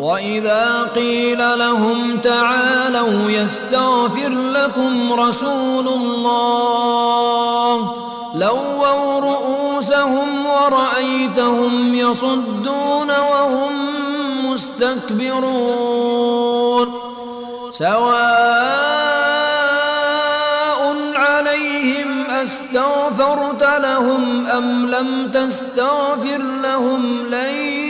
وإذا قيل لهم تعالوا يستغفر لكم رسول الله لووا رؤوسهم ورأيتهم يصدون وهم مستكبرون سواء عليهم أستغفرت لهم أم لم تستغفر لهم لن